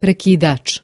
Prekidač.